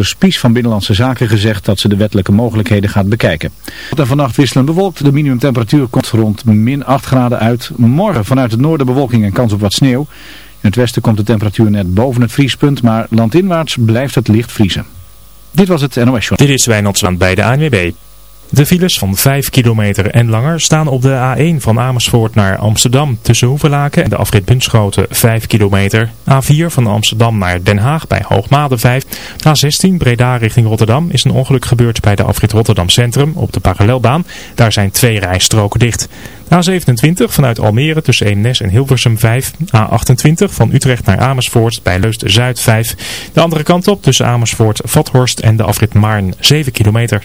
Minister Spies van Binnenlandse Zaken gezegd dat ze de wettelijke mogelijkheden gaat bekijken. En vannacht wisselen bewolkt. De minimumtemperatuur komt rond min 8 graden uit. Morgen vanuit het noorden bewolking en kans op wat sneeuw. In het westen komt de temperatuur net boven het vriespunt, maar landinwaarts blijft het licht vriezen. Dit was het NOS Show. Dit is Wijnandsland bij de ANWB. De files van 5 kilometer en langer staan op de A1 van Amersfoort naar Amsterdam tussen Hoevelaken en de afrit Bunschoten 5 kilometer. A4 van Amsterdam naar Den Haag bij Hoogmade 5. A16 Breda richting Rotterdam is een ongeluk gebeurd bij de afrit Rotterdam Centrum op de parallelbaan. Daar zijn twee rijstroken dicht. A27 vanuit Almere tussen Eemnes en Hilversum 5. A28 van Utrecht naar Amersfoort bij Leusden-Zuid 5. De andere kant op tussen Amersfoort, Vathorst en de afrit Maarn 7 kilometer.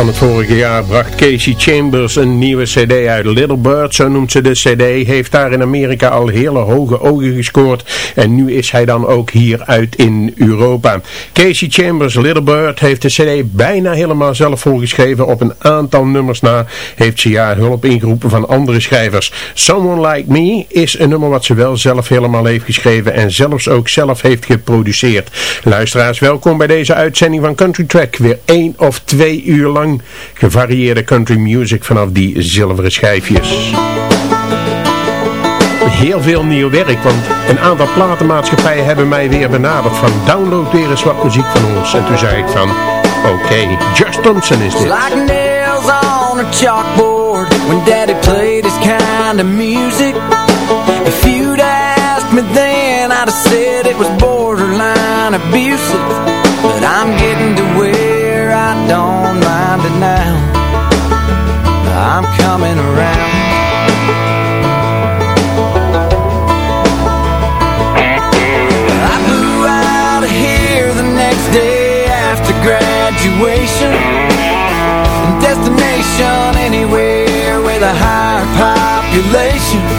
Van het vorige jaar bracht Casey Chambers een nieuwe cd uit. Little Bird, zo noemt ze de cd, heeft daar in Amerika al hele hoge ogen gescoord. En nu is hij dan ook hier uit in Europa. Casey Chambers, Little Bird, heeft de cd bijna helemaal zelf volgeschreven. Op een aantal nummers na heeft ze ja hulp ingeroepen van andere schrijvers. Someone Like Me is een nummer wat ze wel zelf helemaal heeft geschreven en zelfs ook zelf heeft geproduceerd. Luisteraars, welkom bij deze uitzending van Country Track. Weer één of twee uur lang gevarieerde country music vanaf die zilveren schijfjes. Heel veel nieuw werk, want een aantal platenmaatschappijen hebben mij weer benaderd van download weer eens wat muziek van ons. En toen zei ik van, oké, Just Thompson is dit. like nails on a chalkboard when daddy played his kind of music. If you'd asked me then, I'd have said it was borderline abusive. But I'm getting population.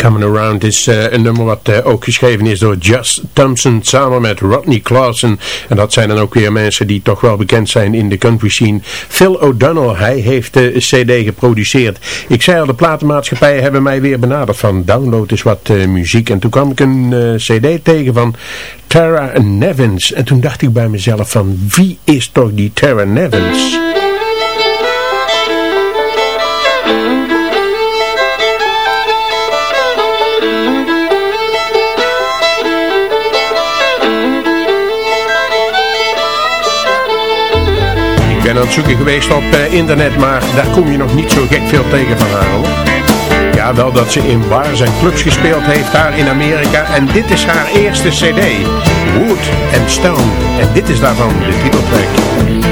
Coming Around is eh, een nummer wat eh, ook geschreven is door Just Thompson samen met Rodney Clausen. En dat zijn dan ook weer mensen die toch wel bekend zijn in de country scene. Phil O'Donnell, hij heeft de cd geproduceerd. Ik zei al, de platenmaatschappijen hebben mij weer benaderd van download eens wat eh, muziek. En toen kwam ik een eh, cd tegen van Tara Nevins. En toen dacht ik bij mezelf van wie is toch die Tara Nevins? aan het zoeken geweest op eh, internet, maar daar kom je nog niet zo gek veel tegen van haar hoor. Ja, wel dat ze in bars en clubs gespeeld heeft daar in Amerika. En dit is haar eerste cd. Wood and Stone. En dit is daarvan de titeltrack.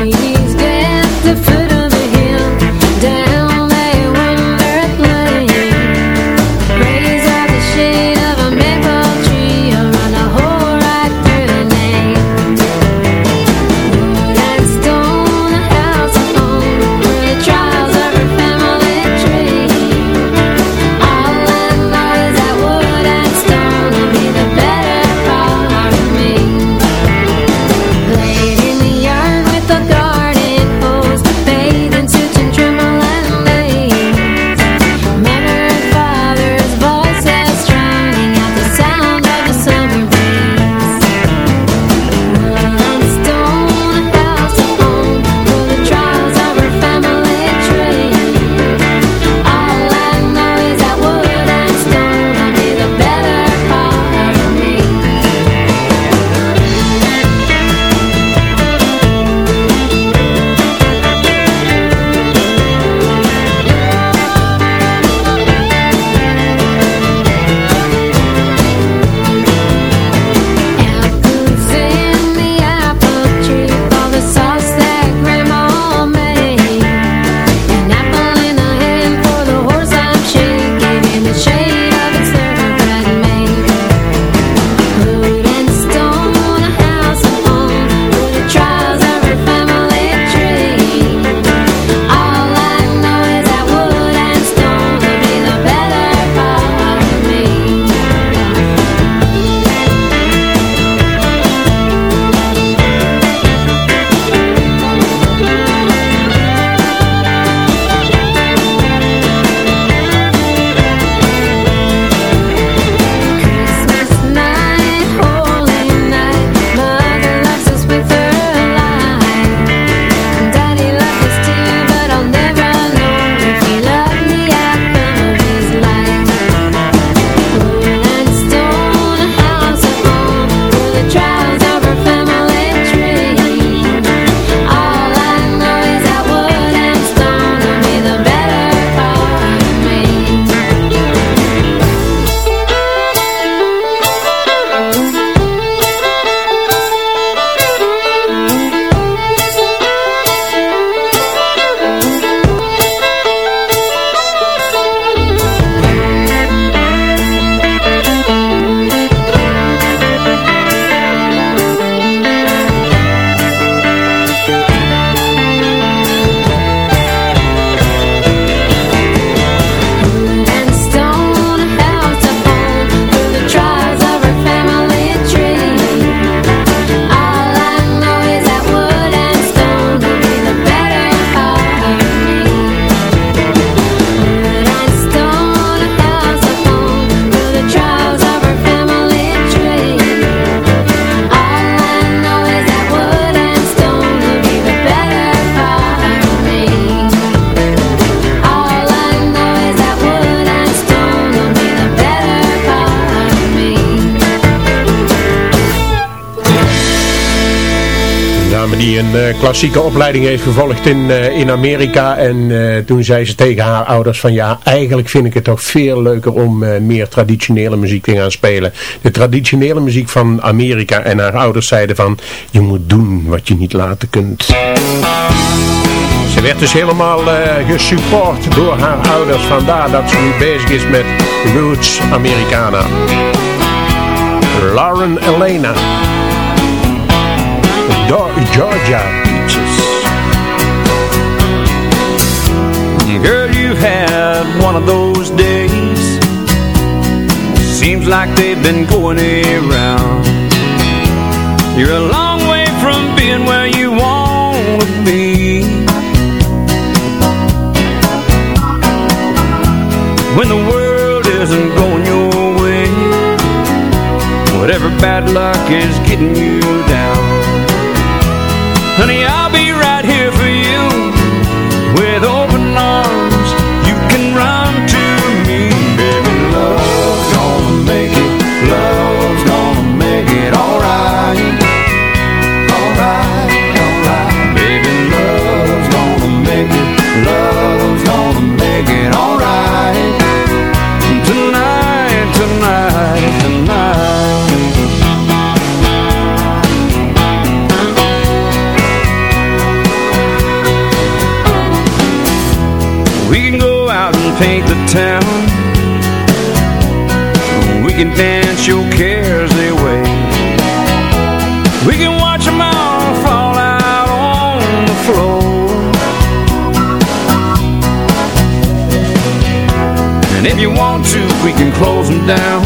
Eh, klassieke opleiding heeft gevolgd in, eh, in Amerika. En eh, toen zei ze tegen haar ouders van ja, eigenlijk vind ik het toch veel leuker om meer traditionele muziek te gaan spelen. De traditionele muziek van Amerika. En haar ouders zeiden van je moet doen wat je niet laten kunt. Ze werd dus helemaal gesupport door haar ouders. Vandaar dat ze nu bezig is met Roots Americana. Lauren Elena. Georgia beaches, Girl, you had one of those days. Seems like they've been going around. You're a long way from being where you want to be. When the world isn't going your way Whatever bad luck is getting you down. Paint the town. We can dance your cares away. We can watch them all fall out on the floor. And if you want to, we can close them down.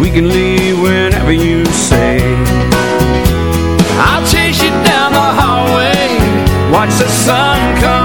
We can leave whenever you say. I'll chase you down the hallway. Watch the sun come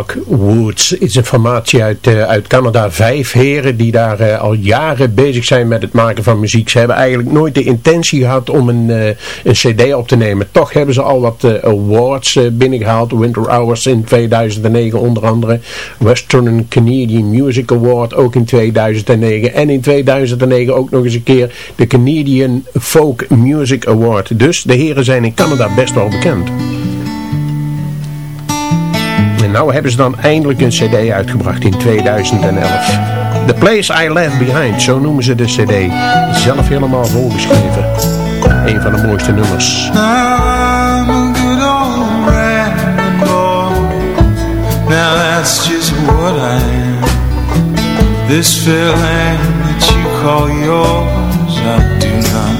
Dark Woods is een formatie uit, eh, uit Canada. Vijf heren die daar eh, al jaren bezig zijn met het maken van muziek. Ze hebben eigenlijk nooit de intentie gehad om een, eh, een cd op te nemen. Toch hebben ze al wat awards eh, binnengehaald. Winter Hours in 2009 onder andere. Western Canadian Music Award ook in 2009. En in 2009 ook nog eens een keer de Canadian Folk Music Award. Dus de heren zijn in Canada best wel bekend. En nou hebben ze dan eindelijk een cd uitgebracht in 2011. The Place I Left Behind, zo noemen ze de cd. Zelf helemaal volgeschreven. Een van de mooiste nummers. Now that's just what I am. This land that you call yours, I do not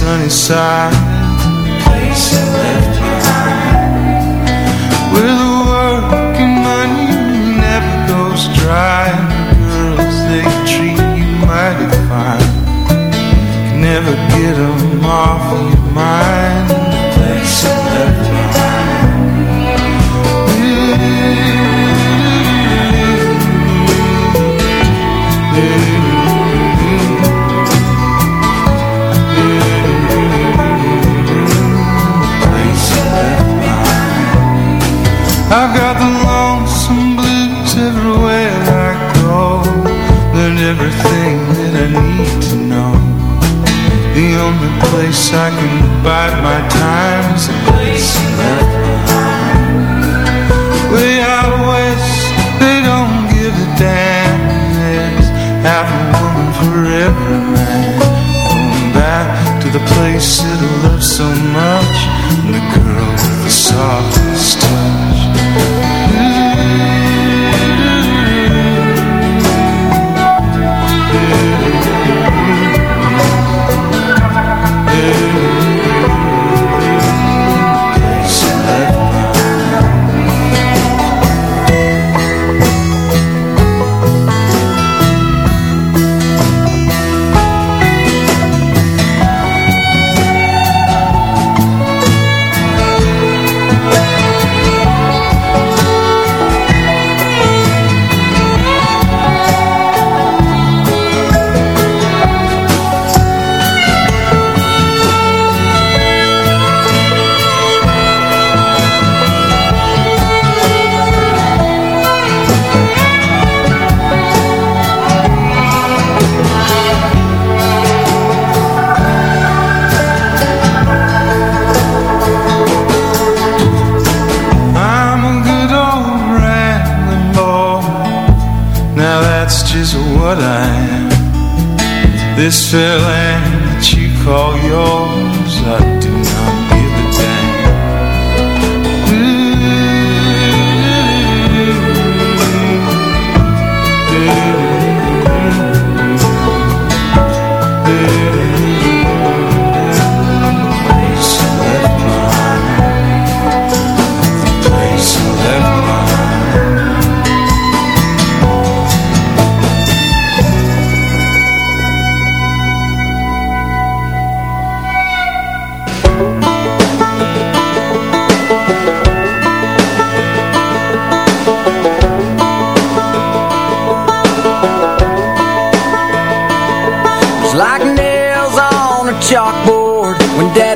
sunny side. Place I left behind. Where the working money never goes dry. And girls they treat you mighty fine. Can never get them off of your mind The place I can bide my time is the place behind. Way out west, they don't give a damn. There's half a woman for every man Going back to the place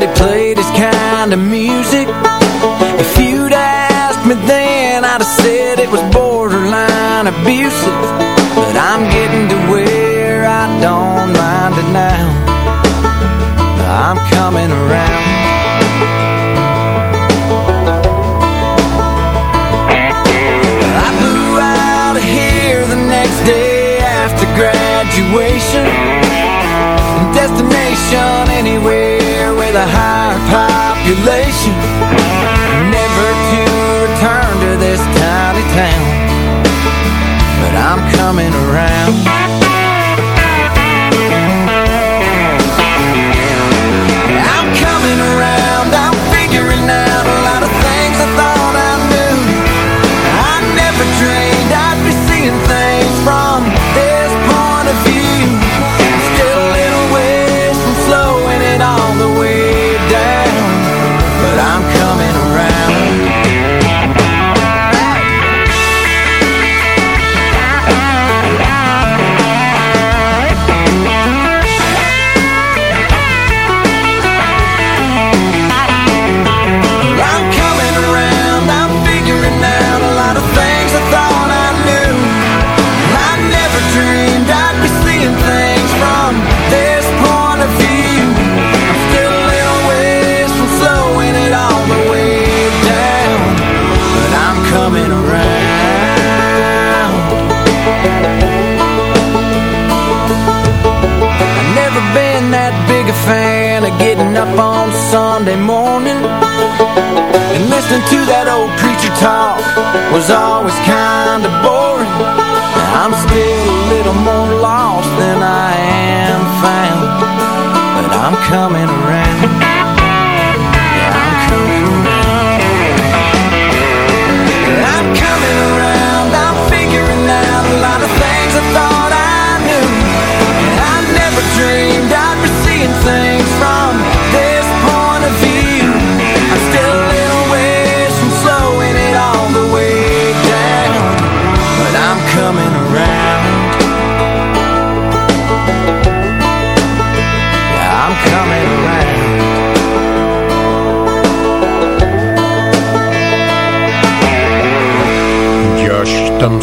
when daddy played his kind of music. If you'd asked me then, I'd have said it was borderline abusive. But I'm getting to where I don't mind it now. I'm coming around. I blew out of here the next day after graduation with a higher population. Never to return to this tiny town, but I'm coming around. Was always kinda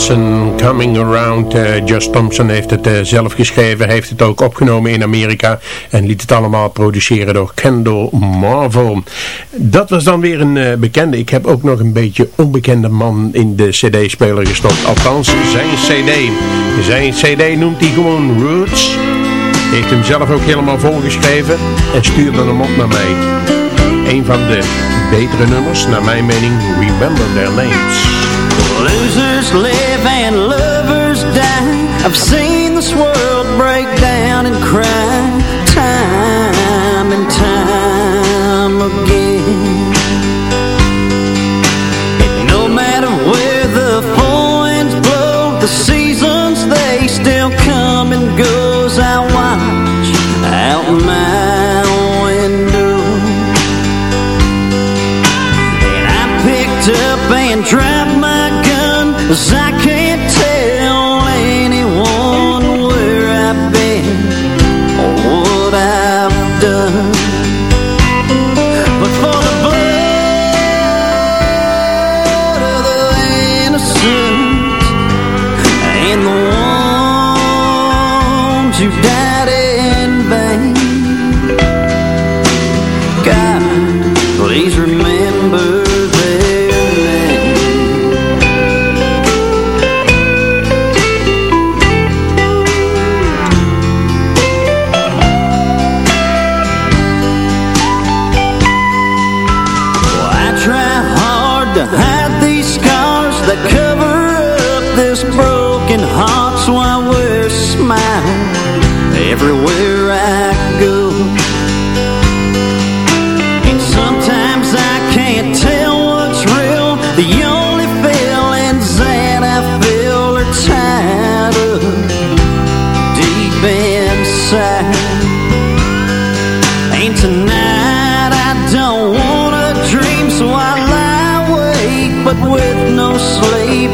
Thompson, Coming Around. Eh, Josh Thompson heeft het eh, zelf geschreven, heeft het ook opgenomen in Amerika en liet het allemaal produceren door Kendall Marvel. Dat was dan weer een eh, bekende. Ik heb ook nog een beetje onbekende man in de cd-speler gestopt. Althans, zijn cd. Zijn cd noemt hij gewoon Roots. Heeft hem zelf ook helemaal volgeschreven en stuurde hem op naar mij. Een van de betere nummers, naar mijn mening, Remember Their Names. Losers live and lovers die. I've seen this world break down and cry time and time again. And no matter where the winds blow, the seasons they still come and go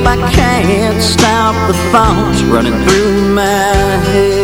I can't stop the thoughts running through my head.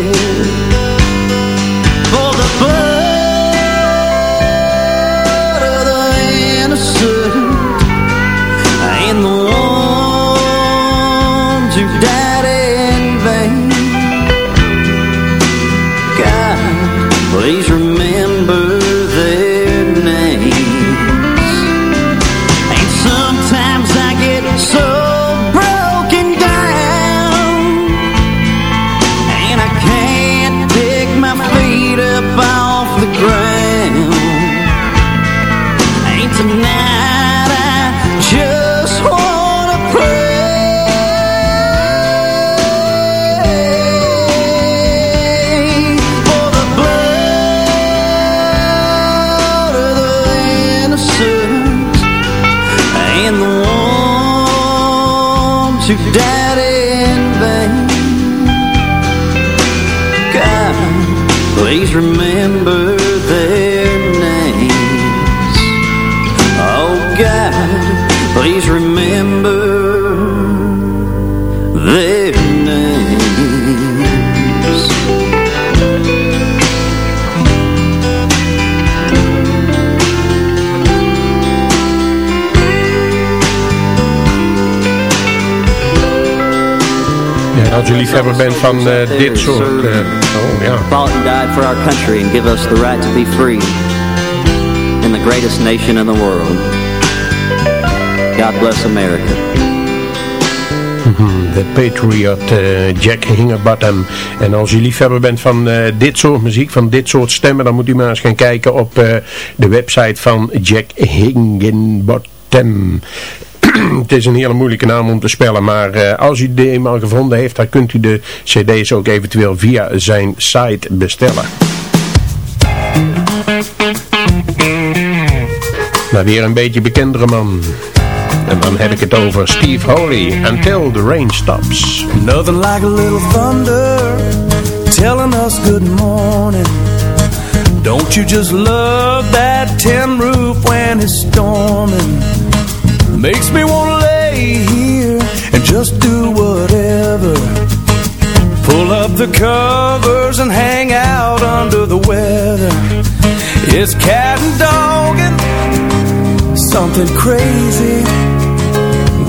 Liefhebber bent van eh, dit soort... eh, oh ja. fought and died for our country and give us the right to be free in the greatest nation in the world. God bless America. Mhm, The Patriot, eh, Jack Hingerbottom. En als je liefhebber bent van eh, dit soort muziek, van dit soort stemmen, dan moet u maar eens gaan kijken op de website van Jack Hingerbottom. Het is een hele moeilijke naam om te spellen, maar eh, als u die eenmaal gevonden heeft, dan kunt u de cd's ook eventueel via zijn site bestellen. Nou, weer een beetje bekendere man. En dan heb ik het over Steve Holy, Until the Rain Stops. Nothing like a little thunder telling us good morning. Don't you just love that tin roof when it's storming? Makes me wanna lay here and just do whatever. Pull up the covers and hang out under the weather. It's cat and dog and something crazy.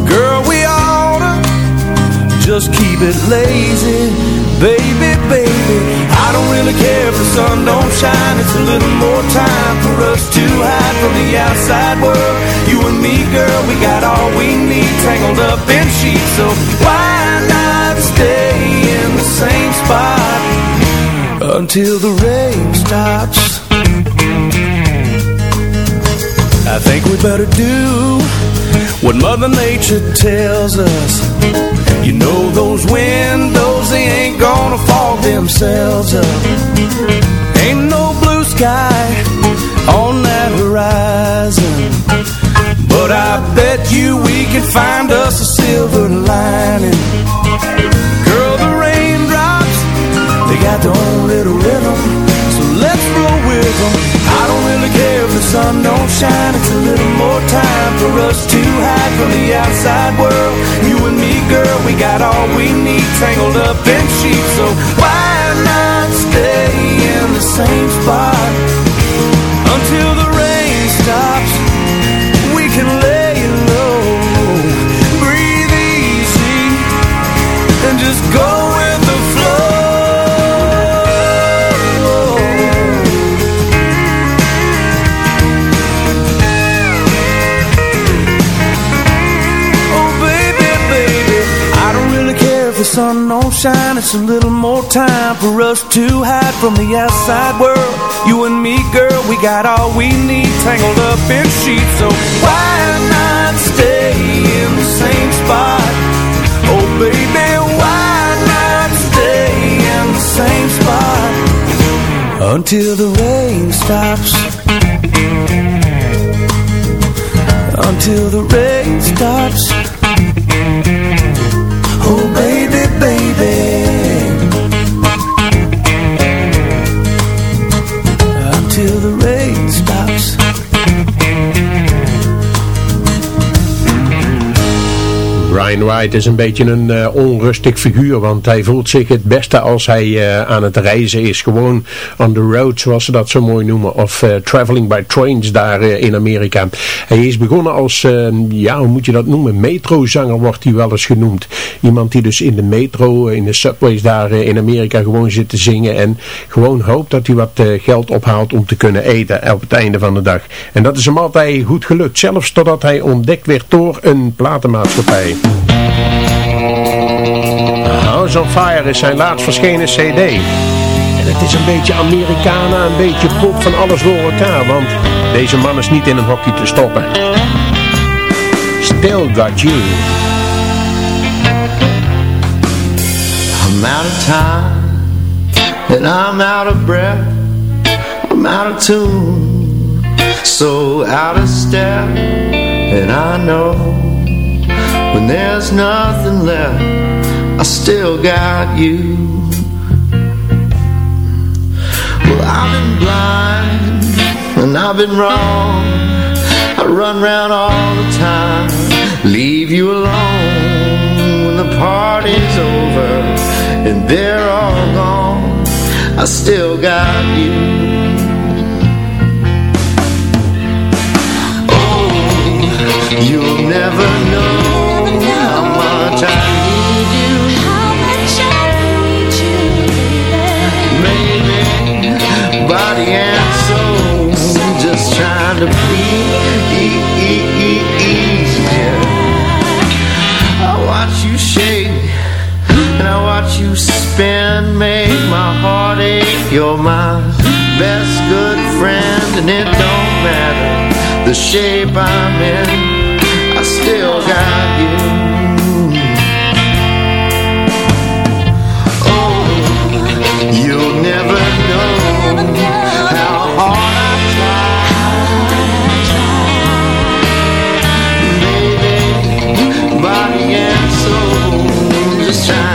Girl, we oughta just keep it lazy. Baby, baby, I don't really care if the sun don't shine. It's a little more time for us to hide from the outside world. You and me, girl, we got all we need tangled up in sheets. So why not stay in the same spot until the rain stops? I think we better do what Mother Nature tells us. You know those windows, they ain't gonna fog themselves up. Ain't no blue sky on that horizon. But I bet you we can find us a silver lining. Girl, the raindrops, they got their own little rhythm. Let's roll with them. I don't really care if the sun don't shine. It's a little more time for us to hide from the outside world. You and me, girl, we got all we need tangled up in sheets. So why not stay in the same spot until the rain stops? We can lay low, breathe easy, and just go sunshine, it's a little more time for us to hide from the outside world. You and me, girl, we got all we need tangled up in sheets. So why not stay in the same spot? Oh, baby, why not stay in the same spot until the rain stops? Until the rain stops till the Brian Wright is een beetje een eh, onrustig figuur, want hij voelt zich het beste als hij eh, aan het reizen is. Gewoon on the road, zoals ze dat zo mooi noemen, of eh, traveling by trains daar in Amerika. Hij is begonnen als, ja, hoe moet je dat noemen, metrozanger wordt hij wel eens genoemd. Iemand die dus in de metro, in de subways daar in Amerika gewoon zit te zingen en gewoon hoopt dat hij wat geld ophaalt om te kunnen eten op het einde van de dag. En dat is hem altijd goed gelukt, zelfs totdat hij ontdekt werd door een platenmaatschappij. House on Fire is zijn laatst verschenen cd. En het is een beetje Americana, een beetje pop van alles door elkaar. Want deze man is niet in een hokje te stoppen. Still Got You. I'm out of time And I'm out of breath I'm out of tune So out of step And I know When there's nothing left I still got you. Well I've been blind And I've been wrong. I run round all the time Leave you alone When the party's over And they're all gone. I still got you to please you. I watch you shake and I watch you spin, make my heart ache. You're my best good friend, and it don't matter the shape I'm in. I still got you.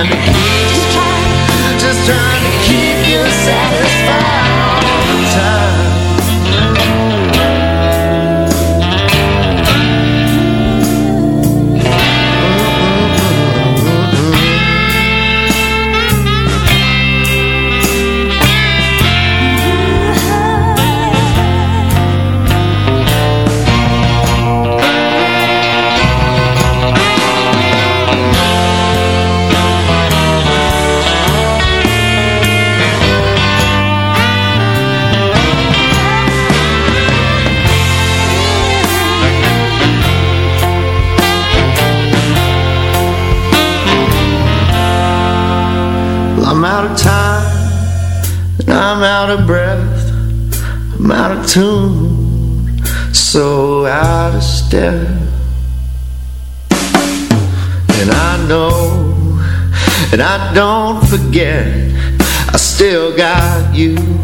mine. Out of time and I'm out of breath. I'm out of tune, so out of step. And I know, and I don't forget, I still got you.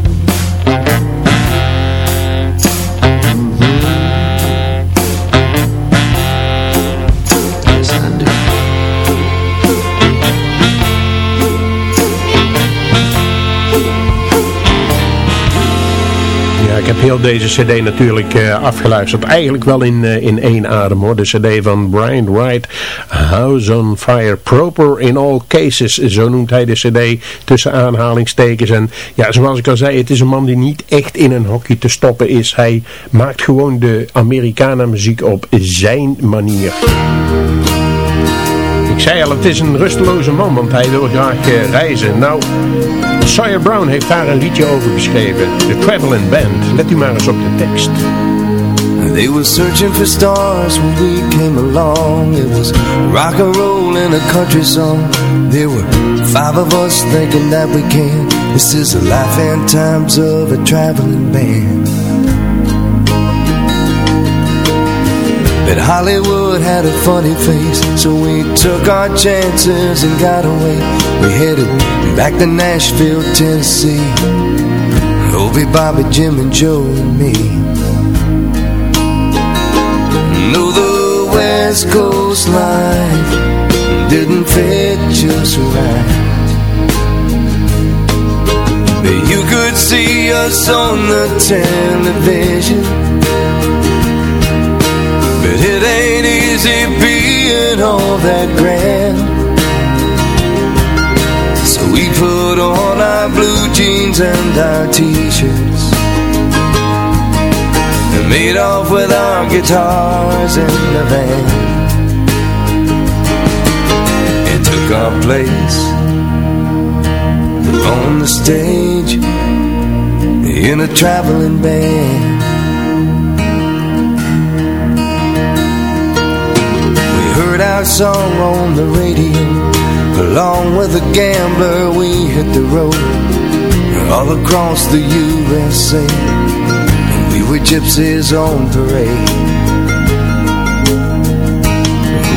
Heb heel deze cd natuurlijk eh, afgeluisterd. Eigenlijk wel in, eh, in één adem hoor. De cd van Brian Wright, House on Fire. Proper in all cases, zo noemt hij de cd tussen aanhalingstekens. En ja, zoals ik al zei, het is een man die niet echt in een hokje te stoppen is. Hij maakt gewoon de Americana muziek op zijn manier. Ik zei al, het is een rusteloze man, want hij wil graag eh, reizen. Nou, Sawyer Brown heeft daar een liedje over geschreven. The Traveling Band. Let u maar eens op de tekst. They were searching for stars when we came along It was rock and roll and a country song There were five of us thinking that we can This is the life and times of a traveling band But Hollywood had a funny face So we took our chances and got away We headed back to Nashville, Tennessee Obie, Bobby, Jim, and Joe and me. No, the West Coast life didn't fit just right. But you could see us on the television. But it ain't easy being all that grand. So we put on our blue jeans and our t-shirts. And made off with our guitars in the van. And took our place on the stage In a traveling band our song on the radio. Along with a gambler we hit the road. All across the USA We were gypsies on parade.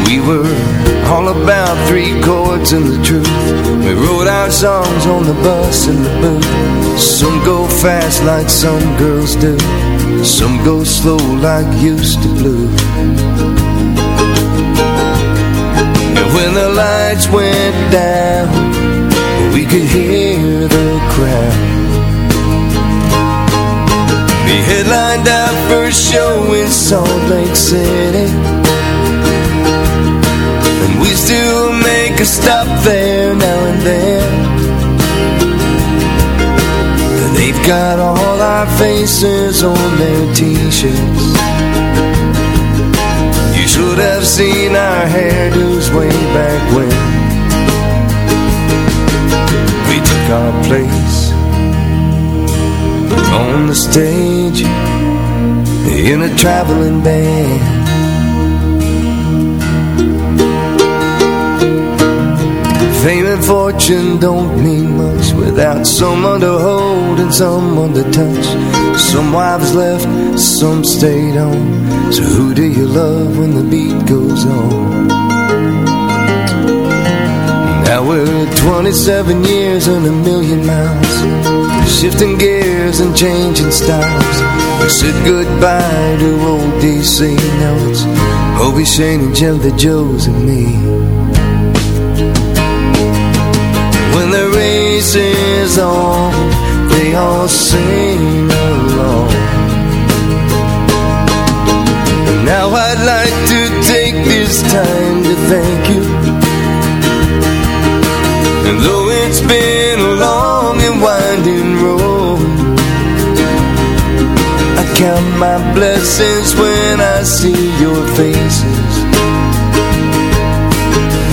We were all about three chords and the truth. We wrote our songs on the bus and the booth Some go fast like some girls do. Some go slow like used to blue when the lights went down We could hear the crowd. We headlined our first show in Salt Lake City. And we still make a stop there now and then. They've got all our faces on their t-shirts. You should have seen our hairdos way back when We took our place on the stage in a traveling band Fame and fortune don't mean much without someone to hold and someone to touch. Some wives left, some stayed on. So who do you love when the beat goes on? Now we're 27 years and a million miles Shifting gears and changing styles We said goodbye to old DC Now it's Hobie, Shane and Jim, the Joes and me when the race is on, they all sing along. Now I'd like to take this time to thank you. And though it's been a long and winding road, I count my blessings when I see your faces.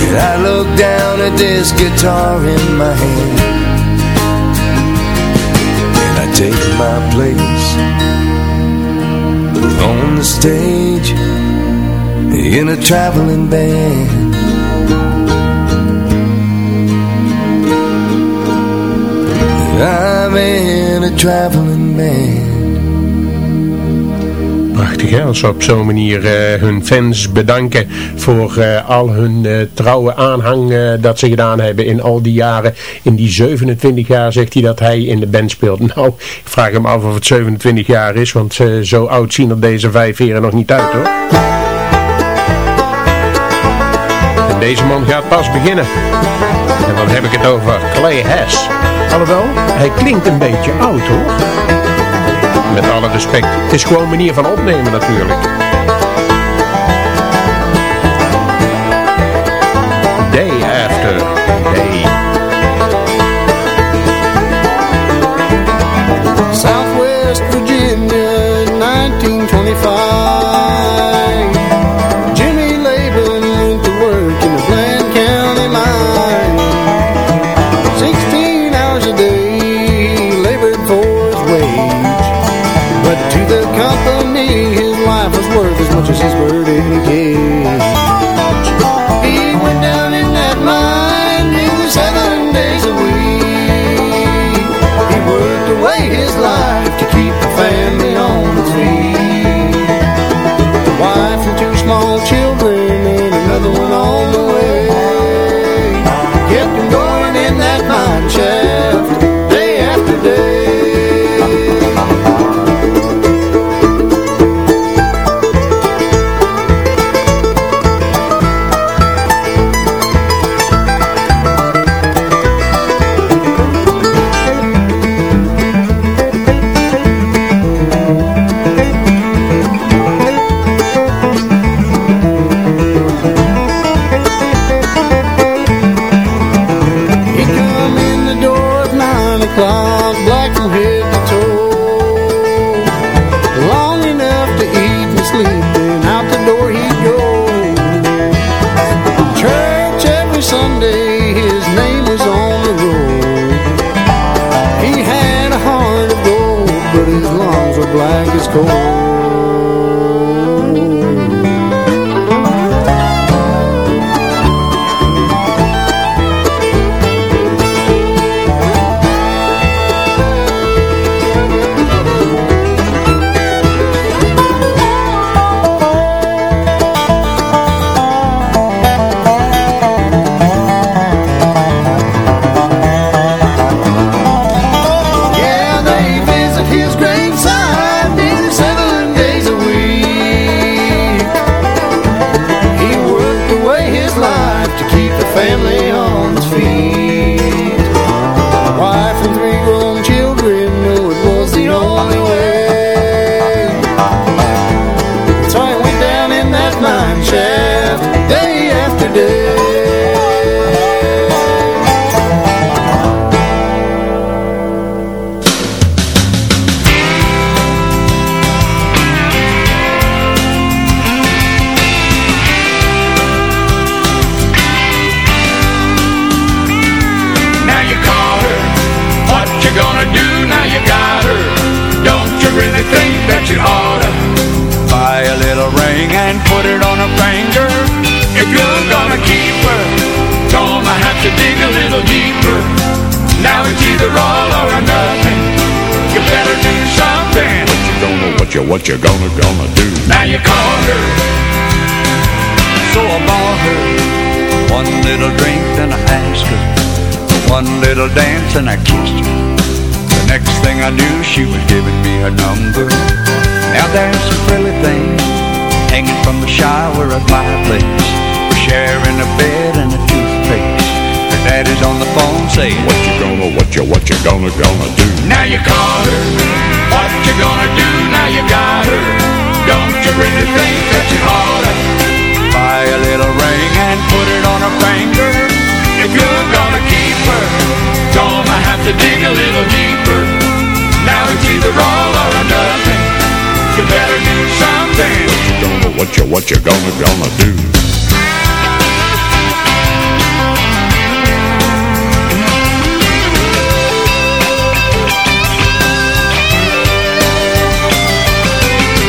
And I look down at this guitar in my hand And I take my place On the stage In a traveling band I'm in a traveling band Prachtig hè, als ze op zo'n manier uh, hun fans bedanken voor uh, al hun uh, trouwe aanhang dat ze gedaan hebben in al die jaren. In die 27 jaar zegt hij dat hij in de band speelt. Nou, ik vraag hem af of het 27 jaar is, want zo oud zien er deze vijf heren nog niet uit hoor. En deze man gaat pas beginnen. En dan heb ik het over Clay Hess. Alhoewel, hij klinkt een beetje oud hoor met alle respect. Het is gewoon een manier van opnemen natuurlijk. Day. One little dance, and I kissed her. The next thing I knew, she was giving me her number. Now there's some frilly things hanging from the shower at my place. We're sharing a bed and a toothpaste. Her daddy's on the phone saying, What you gonna, what you, what you gonna, gonna do? Now you caught her. What you gonna do now you got her? Don't you really think that you oughta buy a little ring and put it on her finger? If you're gonna keep her, gonna have to dig a little deeper. Now it's either all or nothing. You better do something. What you gonna, what you, what you gonna, gonna do?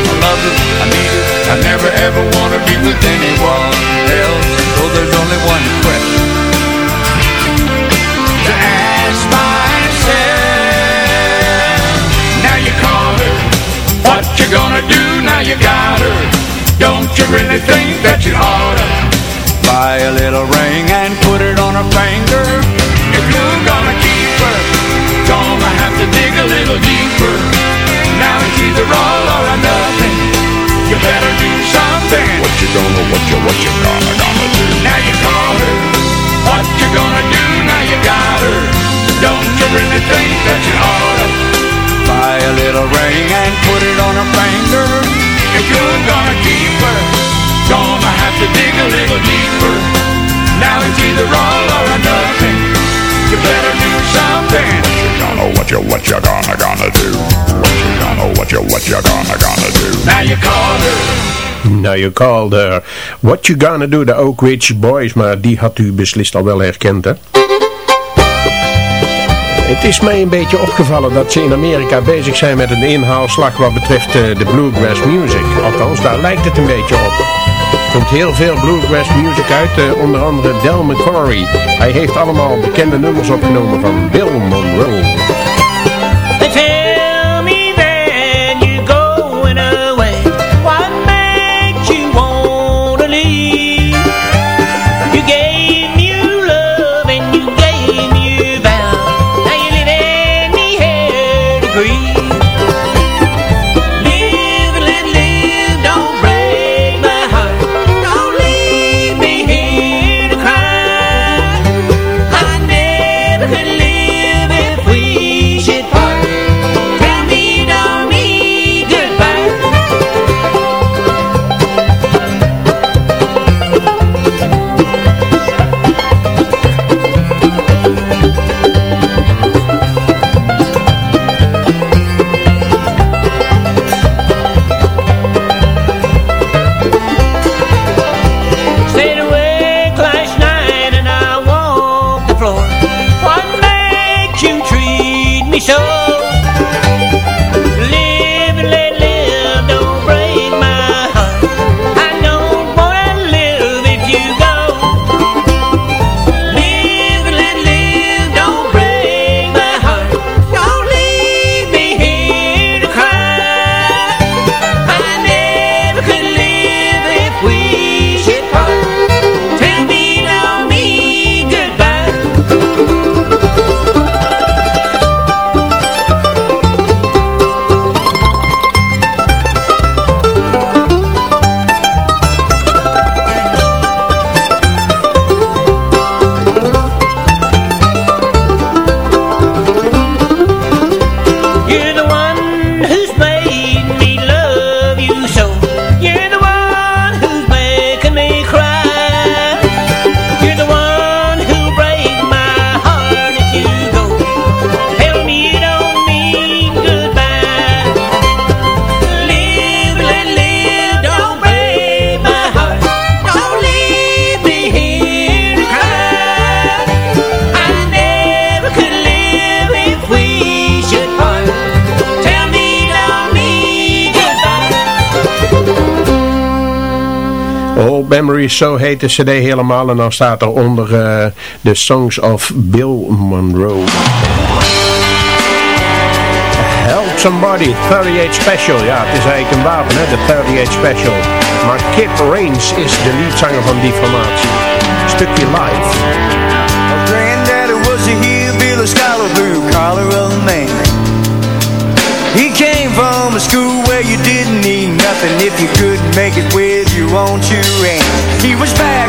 I love it, I need it, I never ever wanna be with anyone else. So there's only one question you gonna do now you got her? Don't you really think that you oughta buy a little ring and put it on her finger? If you're gonna keep her, gonna have to dig a little deeper. Now it's either all or nothing. You better do something. What you gonna, what you, what you gonna, gonna do? Now you call her. What you gonna do now you got her? Don't you really think that you oughta buy a little ring and put it on her finger? If you're gonna keep her, gonna have to dig a little deeper. Now it's either all or nothing. You better do something. What you gonna, what you, what you gonna, gonna do? What you gonna, what you, what you gonna, gonna do? Now you called her. Now you called her What You Gonna Do, de Oak Ridge Boys, maar die had u beslist al wel herkend, hè? Het is mij een beetje opgevallen dat ze in Amerika bezig zijn met een inhaalslag wat betreft eh, de bluegrass music. Althans, daar lijkt het een beetje op. Er komt heel veel bluegrass music uit, eh, onder andere Del McCoury. Hij heeft allemaal bekende nummers opgenomen van Bill Monroe. Memories, zo heet de cd helemaal. En dan staat er onder uh, The Songs of Bill Monroe. Help Somebody, 38 Special. Ja, het is eigenlijk een wapen, hè, de 38 Special. Maar Kip Rains is de leadzanger van die formatie. Stukje live. Was scholar, blue collar of man. He came from a school where you didn't need nothing if you couldn't make it with own two hands. He was backwards,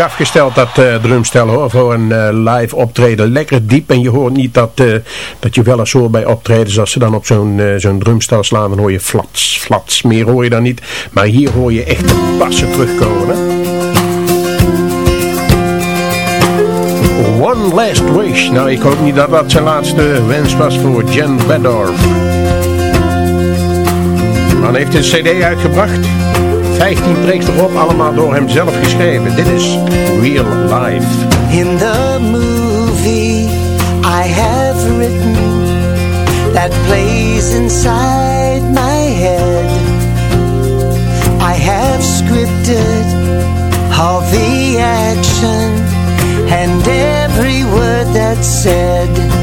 Afgesteld dat uh, drumstel hoor, voor een eh, live optreden. Lekker diep en je hoort niet dat, eh, dat je wel eens hoort bij optredens als ze dan op zo'n zo'n drumstel slaan, dan hoor je flats, flats. Meer hoor je dan niet, maar hier hoor je echt de bassen terugkomen. One Last Wish. Nou, ik hoop niet dat dat zijn laatste wens was voor Jen Bedorf. Man heeft een cd uitgebracht. 15 tracks erop, allemaal door hem zelf geschreven. Dit is Real Life. In the movie I have written that plays inside my head. I have scripted all the action and every word that's said.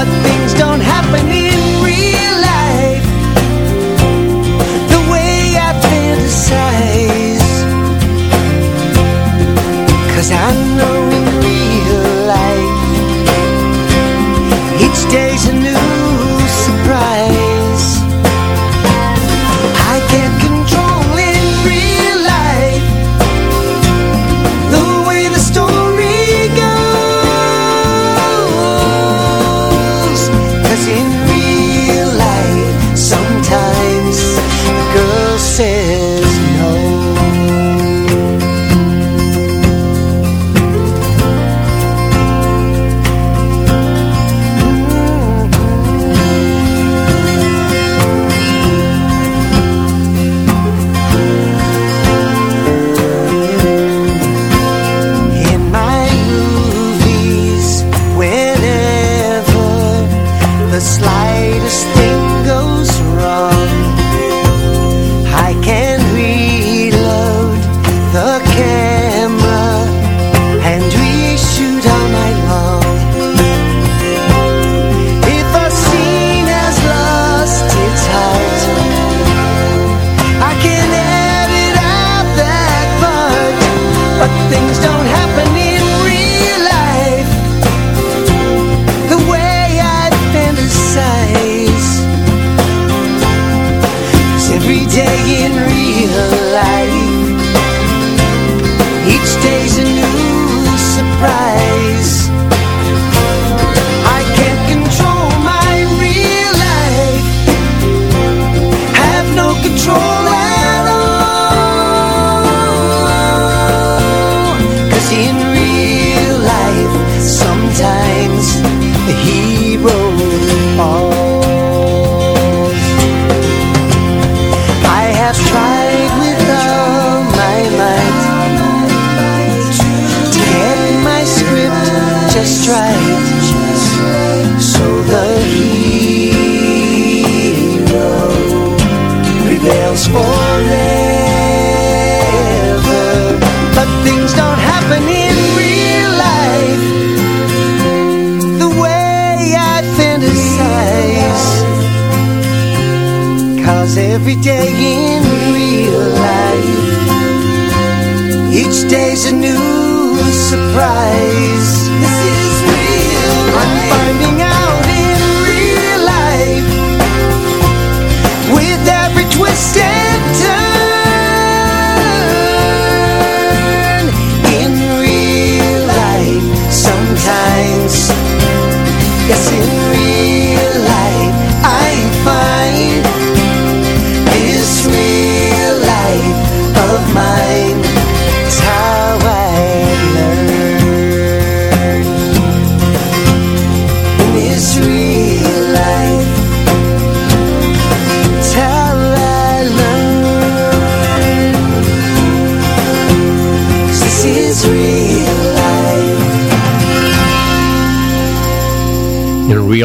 But things don't happen in real life. The way I fantasize. Cause I know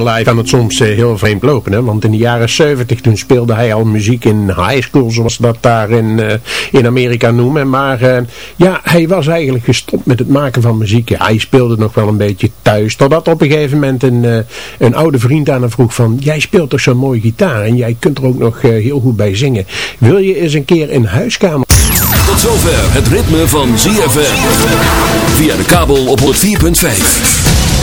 Life kan het soms eh, heel vreemd lopen, hè? want in de jaren 70 toen speelde hij al muziek in high school, zoals dat daar in, eh, in Amerika noemen. Maar eh, ja, hij was eigenlijk gestopt met het maken van muziek. Hij speelde nog wel een beetje thuis, totdat op een gegeven moment een, een oude vriend aan hem vroeg van, jij speelt toch zo'n mooie gitaar en jij kunt er ook nog heel goed bij zingen. Wil je eens een keer in huiskamer... Tot zover het ritme van ZFM. Via de kabel op 104.5.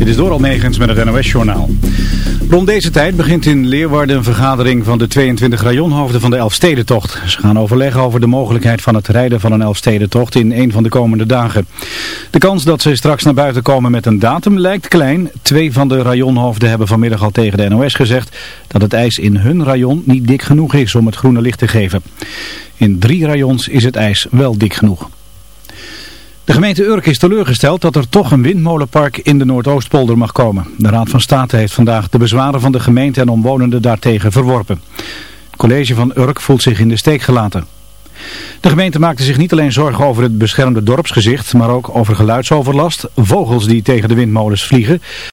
Dit is door Almegens met het NOS-journaal. Rond deze tijd begint in Leeuwarden een vergadering van de 22 rajonhoofden van de Elfstedentocht. Ze gaan overleggen over de mogelijkheid van het rijden van een Elfstedentocht in een van de komende dagen. De kans dat ze straks naar buiten komen met een datum lijkt klein. Twee van de rajonhoofden hebben vanmiddag al tegen de NOS gezegd dat het ijs in hun rajon niet dik genoeg is om het groene licht te geven. In drie rajons is het ijs wel dik genoeg. De gemeente Urk is teleurgesteld dat er toch een windmolenpark in de Noordoostpolder mag komen. De Raad van State heeft vandaag de bezwaren van de gemeente en omwonenden daartegen verworpen. Het college van Urk voelt zich in de steek gelaten. De gemeente maakte zich niet alleen zorgen over het beschermde dorpsgezicht, maar ook over geluidsoverlast, vogels die tegen de windmolens vliegen